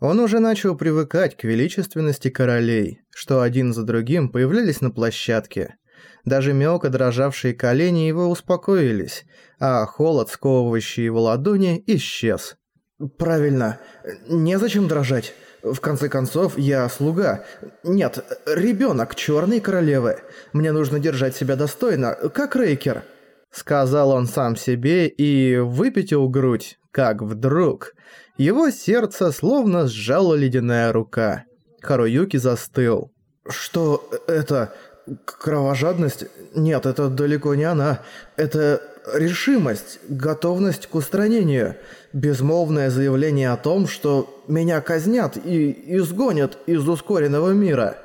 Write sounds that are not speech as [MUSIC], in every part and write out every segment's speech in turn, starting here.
Он уже начал привыкать к величественности королей, что один за другим появлялись на площадке. Даже мелко дрожавшие колени его успокоились, а холод, сковывающий его ладони, исчез. «Правильно. Незачем дрожать. В конце концов, я слуга. Нет, ребенок черной королевы. Мне нужно держать себя достойно, как Рейкер». Сказал он сам себе и выпятил грудь, как вдруг. Его сердце словно сжала ледяная рука. Харуюки застыл. «Что это? Кровожадность? Нет, это далеко не она. Это решимость, готовность к устранению, безмолвное заявление о том, что меня казнят и изгонят из ускоренного мира.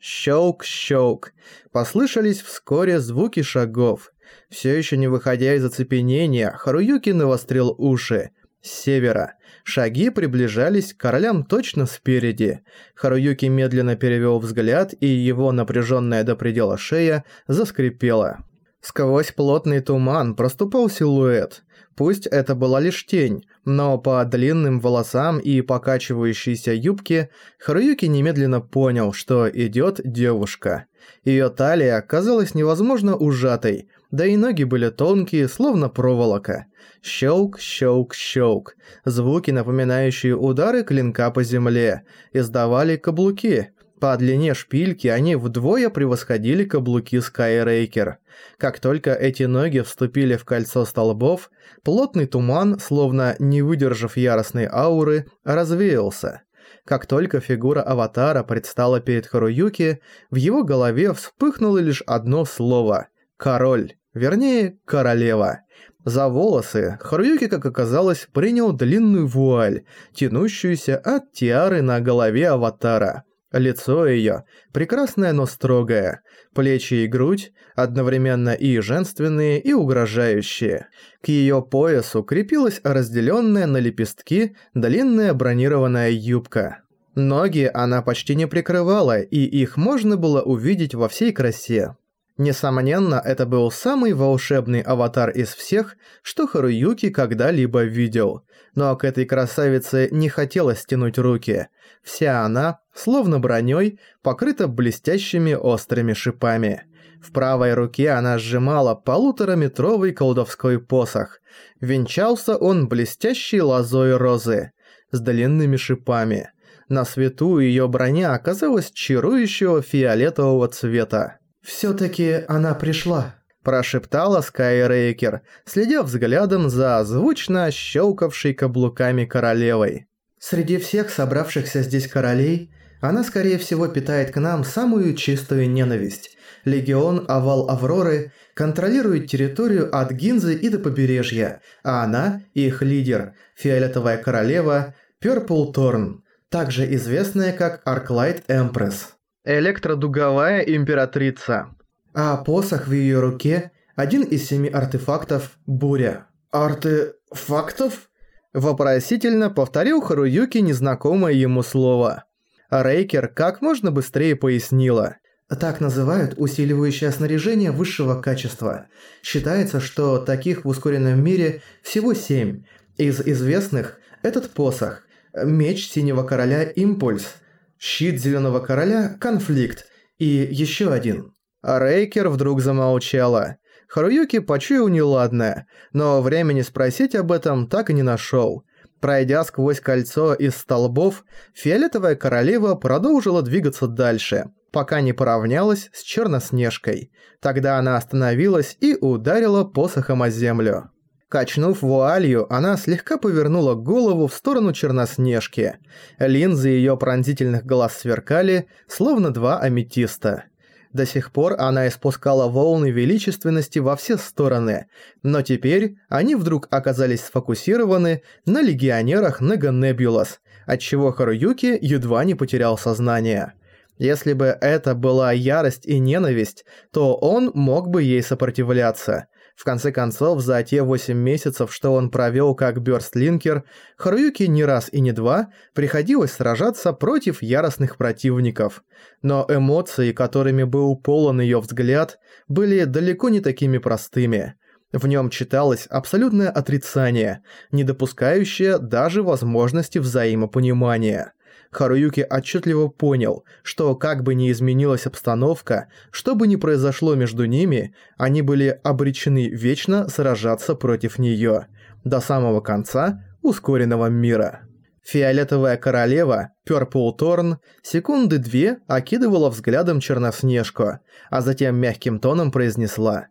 Щелк-щелк. Послышались вскоре звуки шагов. Все еще не выходя из оцепенения, Харуюки навострил уши. С севера. Шаги приближались к королям точно спереди. Харуюки медленно перевел взгляд, и его напряженная до предела шея заскрипела. Сквозь плотный туман проступал силуэт. Пусть это была лишь тень, но по длинным волосам и покачивающейся юбке Харуюки немедленно понял, что идет девушка. Ее талия казалась невозможно ужатой, да и ноги были тонкие, словно проволока. Щелк, щелк, щелк. Звуки, напоминающие удары клинка по земле, издавали каблуки – по длине шпильки они вдвое превосходили каблуки Скайрейкер. Как только эти ноги вступили в кольцо столбов, плотный туман, словно не выдержав яростной ауры, развеялся. Как только фигура аватара предстала перед Харуюки, в его голове вспыхнуло лишь одно слово – «король», вернее, «королева». За волосы Харуюки, как оказалось, принял длинную вуаль, тянущуюся от тиары на голове аватара – Лицо её прекрасное, но строгое, плечи и грудь одновременно и женственные, и угрожающие. К её поясу крепилась разделённая на лепестки длинная бронированная юбка. Ноги она почти не прикрывала, и их можно было увидеть во всей красе. Несомненно, это был самый волшебный аватар из всех, что Харуюки когда-либо видел. Но к этой красавице не хотелось тянуть руки. Вся она, словно броней, покрыта блестящими острыми шипами. В правой руке она сжимала полутораметровый колдовской посох. Венчался он блестящей лозой розы с длинными шипами. На свету ее броня оказалась чарующего фиолетового цвета. «Всё-таки она пришла», – прошептала Скайрейкер, следя взглядом за звучно щелкавшей каблуками королевой. «Среди всех собравшихся здесь королей, она, скорее всего, питает к нам самую чистую ненависть. Легион Овал Авроры контролирует территорию от Гинзы и до побережья, а она – их лидер, Фиолетовая Королева Пёрпл Торн, также известная как Арклайт Эмпресс. Электродуговая императрица. А посох в ее руке – один из семи артефактов «Буря». «Артефактов?» Вопросительно повторил Харуюки незнакомое ему слово. Рейкер как можно быстрее пояснила. Так называют усиливающее снаряжение высшего качества. Считается, что таких в ускоренном мире всего семь. Из известных – этот посох, меч синего короля «Импульс», Щит Зеленого Короля – конфликт. И еще один. А Рейкер вдруг замолчала. Харуюки почуял неладное, но времени спросить об этом так и не нашел. Пройдя сквозь кольцо из столбов, фиолетовая королева продолжила двигаться дальше, пока не поравнялась с Черноснежкой. Тогда она остановилась и ударила посохом о землю. Качнув вуалью, она слегка повернула голову в сторону Черноснежки. Линзы ее пронзительных глаз сверкали, словно два аметиста. До сих пор она испускала волны величественности во все стороны, но теперь они вдруг оказались сфокусированы на легионерах Неганебулас, отчего Харуюки едва не потерял сознание. Если бы это была ярость и ненависть, то он мог бы ей сопротивляться – в конце концов, за те 8 месяцев, что он провел как бёрстлинкер, Харуюки не раз и не два приходилось сражаться против яростных противников. Но эмоции, которыми был полон её взгляд, были далеко не такими простыми. В нём читалось абсолютное отрицание, не допускающее даже возможности взаимопонимания – Харуюки отчетливо понял, что как бы ни изменилась обстановка, что бы ни произошло между ними, они были обречены вечно сражаться против неё. До самого конца ускоренного мира. Фиолетовая королева, Purple Thorn, секунды две окидывала взглядом Черноснежку, а затем мягким тоном произнесла.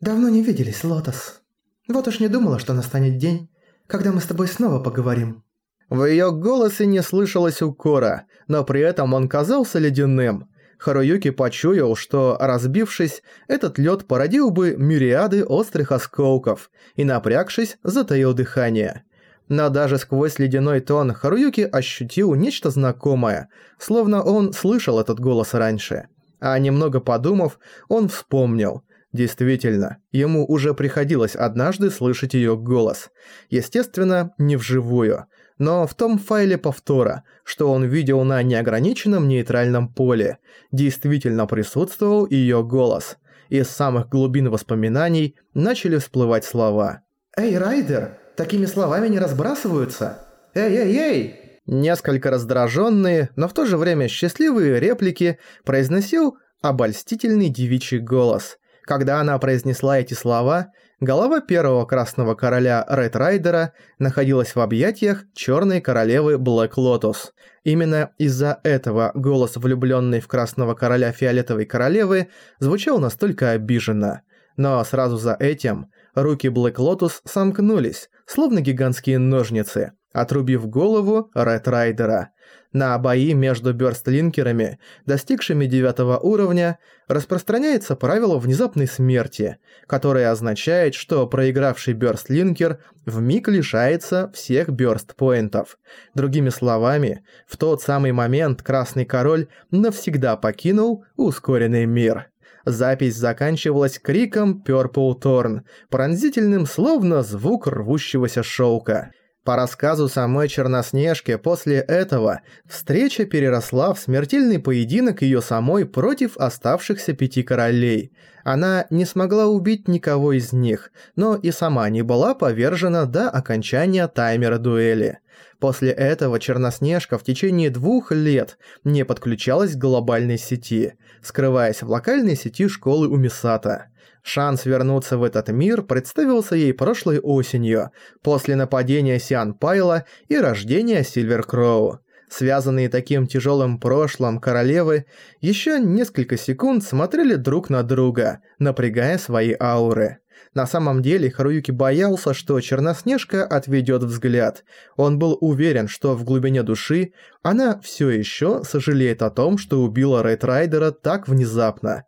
«Давно не виделись, Лотос. Вот уж не думала, что настанет день, когда мы с тобой снова поговорим». В её голосе не слышалось укора, но при этом он казался ледяным. Харуюки почуял, что, разбившись, этот лёд породил бы мириады острых осколков, и, напрягшись, затаил дыхание. Но даже сквозь ледяной тон Харуюки ощутил нечто знакомое, словно он слышал этот голос раньше. А немного подумав, он вспомнил. Действительно, ему уже приходилось однажды слышать её голос. Естественно, не вживую, но в том файле повтора, что он видел на неограниченном нейтральном поле, действительно присутствовал её голос. Из самых глубин воспоминаний начали всплывать слова. «Эй, Райдер, Такими словами не разбрасываются. Эй-эй-эй!» Несколько раздраженные, но в то же время счастливые реплики произносил обольстительный девичий голос. Когда она произнесла эти слова, голова первого красного короля Ред Райдера находилась в объятиях черной королевы Блэк Лотус. Именно из-за этого голос влюбленной в красного короля фиолетовой королевы звучал настолько обиженно. Но сразу за этим руки Блэк Лотус сомкнулись, словно гигантские ножницы, отрубив голову Ред Райдера. На бои между бёрстлинкерами, достигшими девятого уровня, распространяется правило внезапной смерти, которое означает, что проигравший бёрстлинкер вмиг лишается всех бёрст-поинтов. Другими словами, в тот самый момент Красный Король навсегда покинул ускоренный мир. Запись заканчивалась криком Purple Thorn, пронзительным словно звук рвущегося шелка. По рассказу самой Черноснежки, после этого встреча переросла в смертельный поединок ее самой против оставшихся пяти королей. Она не смогла убить никого из них, но и сама не была повержена до окончания таймера дуэли. После этого Черноснежка в течение двух лет не подключалась к глобальной сети, скрываясь в локальной сети школы Умисата. Шанс вернуться в этот мир представился ей прошлой осенью, после нападения Сиан Пайла и рождения Сильвер Кроу. Связанные таким тяжелым прошлым королевы еще несколько секунд смотрели друг на друга, напрягая свои ауры. На самом деле Харуюки боялся, что Черноснежка отведет взгляд. Он был уверен, что в глубине души она все еще сожалеет о том, что убила Рейд Райдера так внезапно.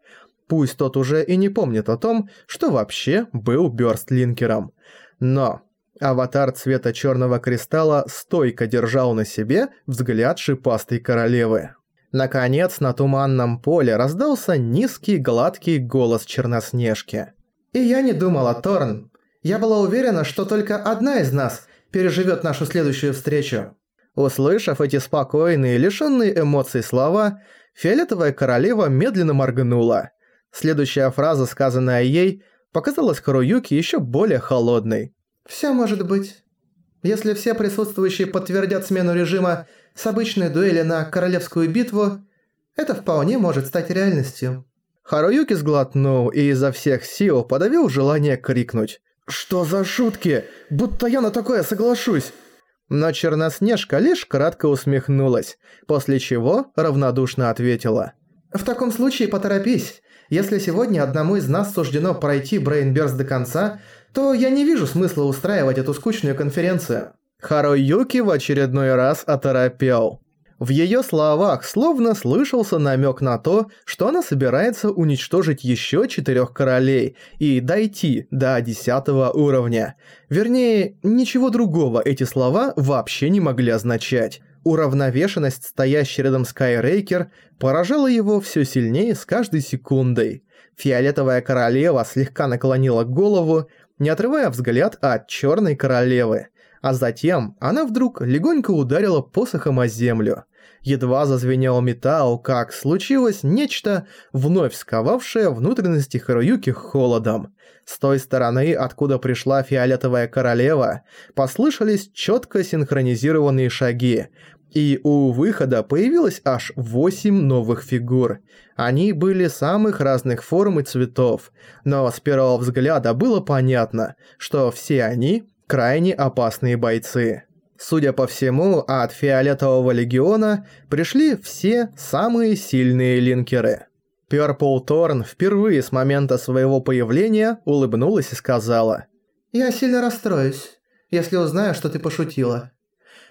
Пусть тот уже и не помнит о том, что вообще был Бёрстлинкером. Но аватар цвета черного кристалла стойко держал на себе взгляд шипастой королевы. Наконец, на туманном поле раздался низкий гладкий голос Черноснежки. «И я не думала, Торн. Я была уверена, что только одна из нас переживет нашу следующую встречу». Услышав эти спокойные, лишенные эмоций слова, фиолетовая королева медленно моргнула – Следующая фраза, сказанная ей, показалась Харуюки еще более холодной. «Всё может быть. Если все присутствующие подтвердят смену режима с обычной дуэли на королевскую битву, это вполне может стать реальностью». Харуюки сглотнул и изо всех сил подавил желание крикнуть. «Что за шутки? Будто я на такое соглашусь!» Но Черноснежка лишь кратко усмехнулась, после чего равнодушно ответила. «В таком случае поторопись. Если сегодня одному из нас суждено пройти Брейнберс до конца, то я не вижу смысла устраивать эту скучную конференцию». Харуюки в очередной раз оторопел. В её словах словно слышался намёк на то, что она собирается уничтожить ещё четырёх королей и дойти до десятого уровня. Вернее, ничего другого эти слова вообще не могли означать. Уравновешенность, стоящей рядом Скайрейкер, поражала его все сильнее с каждой секундой. Фиолетовая королева слегка наклонила голову, не отрывая взгляд от черной королевы. А затем она вдруг легонько ударила посохом о землю. Едва зазвенел металл, как случилось нечто, вновь сковавшее внутренности Харуюки холодом. С той стороны, откуда пришла фиолетовая королева, послышались четко синхронизированные шаги, И у выхода появилось аж 8 новых фигур. Они были самых разных форм и цветов, но с первого взгляда было понятно, что все они крайне опасные бойцы. Судя по всему, от Фиолетового Легиона пришли все самые сильные линкеры. Пёрпл Торн впервые с момента своего появления улыбнулась и сказала «Я сильно расстроюсь, если узнаю, что ты пошутила.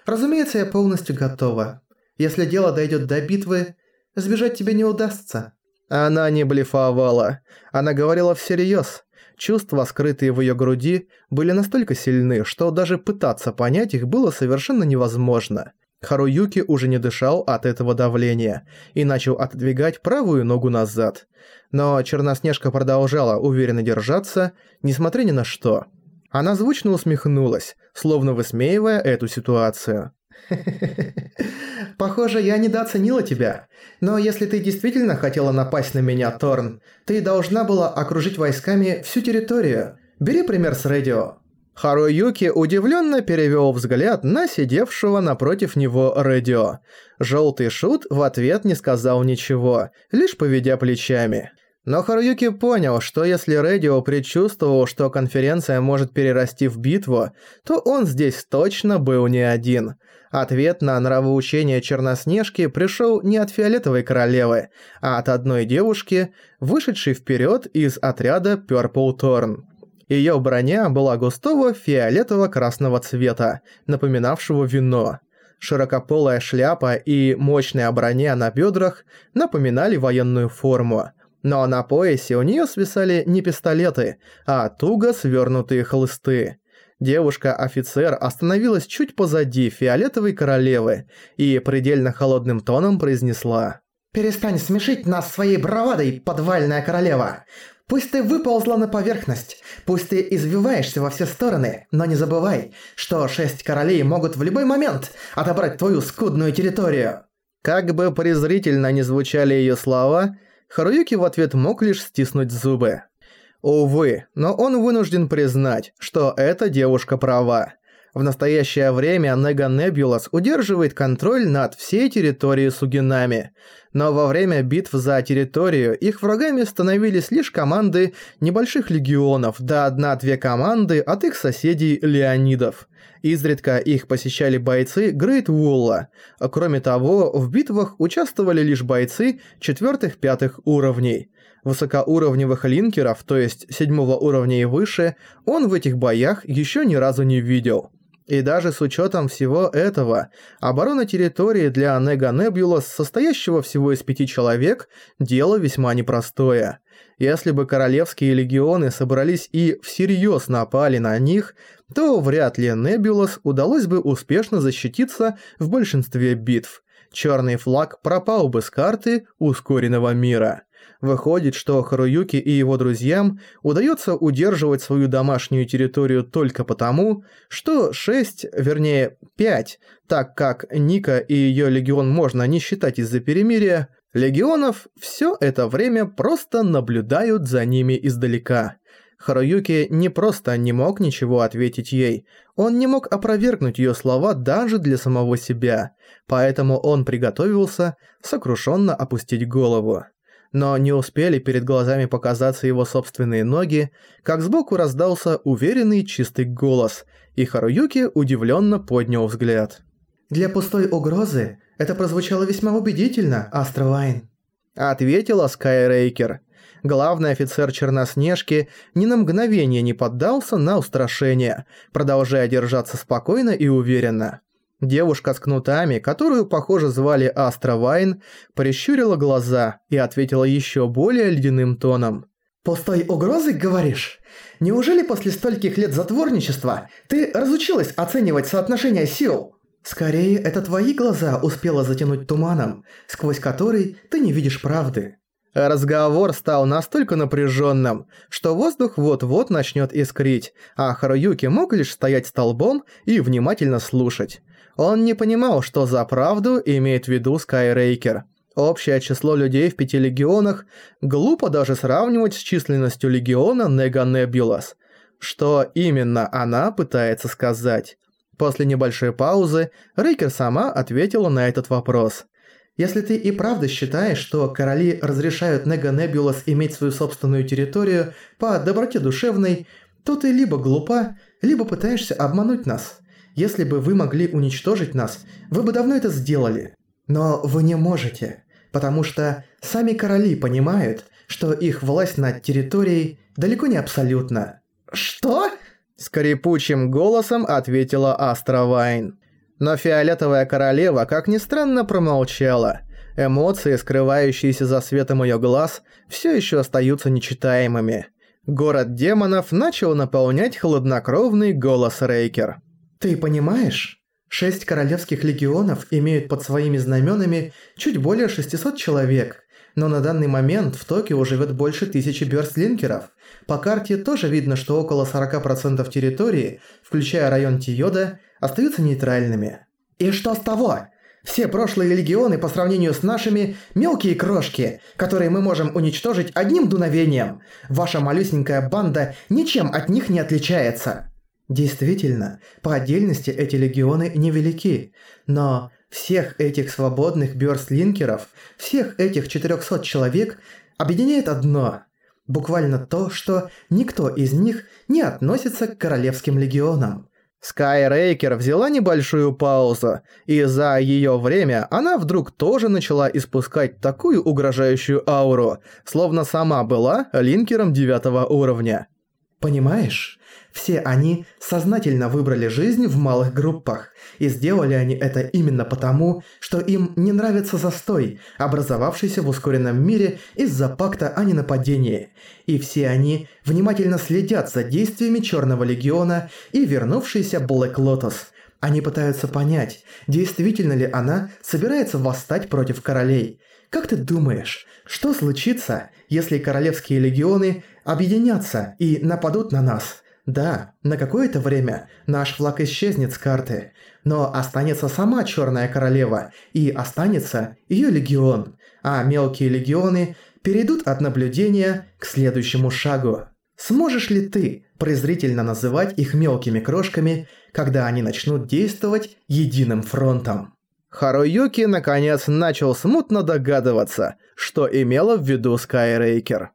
Разумеется, я полностью готова. Если дело дойдет до битвы, сбежать тебе не удастся». Она не блефовала. Она говорила всерьез. Чувства, скрытые в ее груди, были настолько сильны, что даже пытаться понять их было совершенно невозможно. Харуюки уже не дышал от этого давления и начал отодвигать правую ногу назад. Но Черноснежка продолжала уверенно держаться, несмотря ни на что. Она звучно усмехнулась, словно высмеивая эту ситуацию. [LAUGHS] Похоже, я недооценила тебя. Но если ты действительно хотела напасть на меня, Торн, ты должна была окружить войсками всю территорию. Бери пример с радио. Харуюки удивленно перевел взгляд на сидевшего напротив него радио. Желтый шут в ответ не сказал ничего, лишь поведя плечами. Но Харуюки понял, что если Рэдио предчувствовал, что конференция может перерасти в битву, то он здесь точно был не один. Ответ на нравоучение Черноснежки пришел не от Фиолетовой Королевы, а от одной девушки, вышедшей вперед из отряда Purple Thorn. Её броня была густого фиолетово-красного цвета, напоминавшего вино. Широкополая шляпа и мощная броня на бедрах напоминали военную форму – но на поясе у нее свисали не пистолеты, а туго свернутые хлысты. Девушка-офицер остановилась чуть позади фиолетовой королевы и предельно холодным тоном произнесла. «Перестань смешить нас своей бравадой, подвальная королева! Пусть ты выползла на поверхность, пусть ты извиваешься во все стороны, но не забывай, что шесть королей могут в любой момент отобрать твою скудную территорию!» Как бы презрительно ни звучали ее слова, Харуюки в ответ мог лишь стиснуть зубы. Увы, но он вынужден признать, что эта девушка права. В настоящее время Нега Небулас удерживает контроль над всей территорией Сугинами, но во время битв за территорию их врагами становились лишь команды небольших легионов, да одна-две команды от их соседей Леонидов. Изредка их посещали бойцы Грейт Вулла. Кроме того, в битвах участвовали лишь бойцы четвертых-пятых уровней. Высокоуровневых линкеров, то есть седьмого уровня и выше, он в этих боях еще ни разу не видел. И даже с учетом всего этого, оборона территории для Нега Небулас, состоящего всего из пяти человек, дело весьма непростое. Если бы королевские легионы собрались и всерьез напали на них, то вряд ли Небулас удалось бы успешно защититься в большинстве битв. Черный флаг пропал бы с карты ускоренного мира. Выходит, что Харуюки и его друзьям удается удерживать свою домашнюю территорию только потому, что 6, вернее 5, так как Ника и ее легион можно не считать из-за перемирия, легионов все это время просто наблюдают за ними издалека. Харуюки не просто не мог ничего ответить ей, он не мог опровергнуть ее слова даже для самого себя, поэтому он приготовился сокрушенно опустить голову но не успели перед глазами показаться его собственные ноги, как сбоку раздался уверенный чистый голос, и Харуюки удивленно поднял взгляд. «Для пустой угрозы это прозвучало весьма убедительно, Астровайн», ответила Скайрейкер. Главный офицер Черноснежки ни на мгновение не поддался на устрашение, продолжая держаться спокойно и уверенно. Девушка с кнутами, которую, похоже, звали Астра Вайн, прищурила глаза и ответила еще более ледяным тоном. «Пустой угрозы, говоришь? Неужели после стольких лет затворничества ты разучилась оценивать соотношение сил? Скорее, это твои глаза успела затянуть туманом, сквозь который ты не видишь правды». Разговор стал настолько напряженным, что воздух вот-вот начнет искрить, а Харуюки мог лишь стоять столбом и внимательно слушать. Он не понимал, что за правду имеет в виду Скайрейкер. Общее число людей в пяти легионах глупо даже сравнивать с численностью легиона Нега Небулас. Что именно она пытается сказать? После небольшой паузы Рейкер сама ответила на этот вопрос. Если ты и правда считаешь, что короли разрешают Нега Небулас иметь свою собственную территорию по доброте душевной, то ты либо глупа, либо пытаешься обмануть нас. Если бы вы могли уничтожить нас, вы бы давно это сделали. Но вы не можете, потому что сами короли понимают, что их власть над территорией далеко не абсолютна. «Что?» Скрипучим голосом ответила Астровайн. Но фиолетовая королева, как ни странно, промолчала. Эмоции, скрывающиеся за светом её глаз, всё ещё остаются нечитаемыми. Город демонов начал наполнять хладнокровный голос Рейкер. «Ты понимаешь? Шесть королевских легионов имеют под своими знаменами чуть более 600 человек, но на данный момент в Токио живет больше тысячи бёрстлинкеров. По карте тоже видно, что около 40% территории, включая район Тиода, остаются нейтральными. И что с того? Все прошлые легионы по сравнению с нашими – мелкие крошки, которые мы можем уничтожить одним дуновением. Ваша малюсенькая банда ничем от них не отличается. Действительно, по отдельности эти легионы невелики, но всех этих свободных бёрстлинкеров, всех этих 400 человек объединяет одно – буквально то, что никто из них не относится к королевским легионам. Скайрейкер взяла небольшую паузу, и за её время она вдруг тоже начала испускать такую угрожающую ауру, словно сама была линкером девятого уровня. Понимаешь, все они сознательно выбрали жизнь в малых группах, и сделали они это именно потому, что им не нравится застой, образовавшийся в ускоренном мире из-за пакта о ненападении. И все они внимательно следят за действиями Черного Легиона и вернувшейся Блэк Лотос. Они пытаются понять, действительно ли она собирается восстать против королей. Как ты думаешь, что случится, если королевские легионы объединятся и нападут на нас? Да, на какое-то время наш флаг исчезнет с карты, но останется сама Черная Королева и останется ее легион, а мелкие легионы перейдут от наблюдения к следующему шагу. Сможешь ли ты презрительно называть их мелкими крошками, когда они начнут действовать единым фронтом? Харуюки наконец начал смутно догадываться, что имела в виду Скайрейкер.